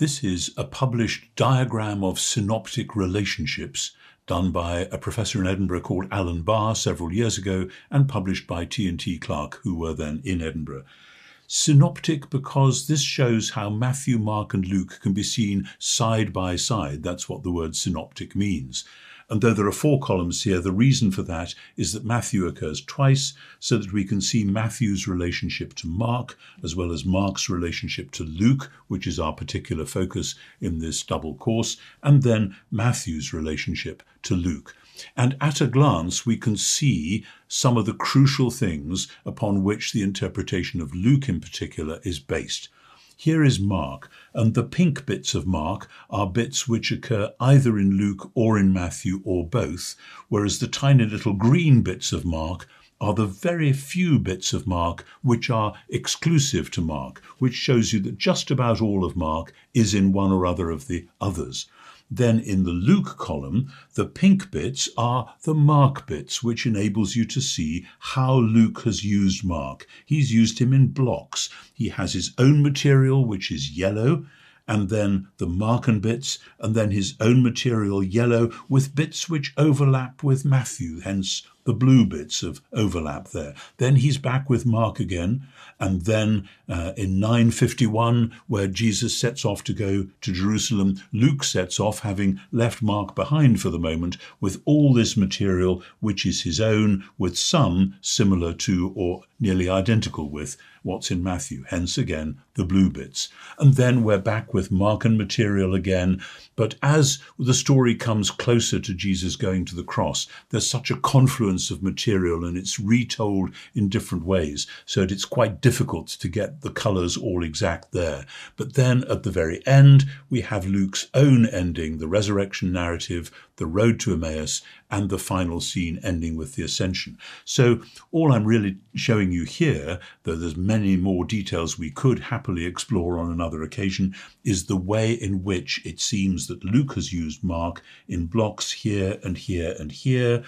This is a published diagram of synoptic relationships done by a professor in Edinburgh called Allan Barr several years ago and published by T&T Clark, who were then in Edinburgh. Synoptic because this shows how Matthew, Mark, and Luke can be seen side by side. That's what the word synoptic means. And though there are four columns here, the reason for that is that Matthew occurs twice so that we can see Matthew's relationship to Mark as well as Mark's relationship to Luke, which is our particular focus in this double course, and then Matthew's relationship to Luke. And at a glance, we can see some of the crucial things upon which the interpretation of Luke in particular is based. Here is Mark, and the pink bits of Mark are bits which occur either in Luke or in Matthew or both, whereas the tiny little green bits of Mark are the very few bits of Mark which are exclusive to Mark, which shows you that just about all of Mark is in one or other of the others. Then in the Luke column, the pink bits are the Mark bits, which enables you to see how Luke has used Mark. He's used him in blocks. He has his own material, which is yellow, and then the Markan bits, and then his own material yellow with bits which overlap with Matthew, hence the blue bits of overlap there. Then he's back with Mark again, and then uh, in 951, where Jesus sets off to go to Jerusalem, Luke sets off, having left Mark behind for the moment, with all this material which is his own, with some similar to or nearly identical with what's in Matthew, hence again the blue bits. And then we're back with Markan material again, but as the story comes closer to Jesus going to the cross, there's such a confluence of material and it's retold in different ways, so it's quite difficult to get the colours all exact there. But then at the very end, we have Luke's own ending, the resurrection narrative, the road to Emmaus, and the final scene ending with the ascension. So all I'm really showing you here, though there's many more details we could happily explore on another occasion, is the way in which it seems that Luke has used Mark in blocks here and here and here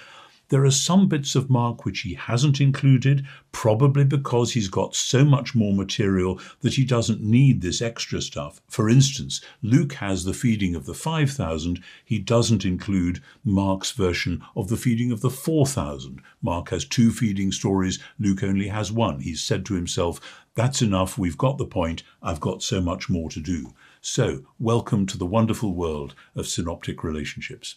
there are some bits of Mark which he hasn't included, probably because he's got so much more material that he doesn't need this extra stuff. For instance, Luke has the feeding of the 5,000. He doesn't include Mark's version of the feeding of the 4,000. Mark has two feeding stories. Luke only has one. He's said to himself, that's enough. We've got the point. I've got so much more to do. So, welcome to the wonderful world of synoptic relationships.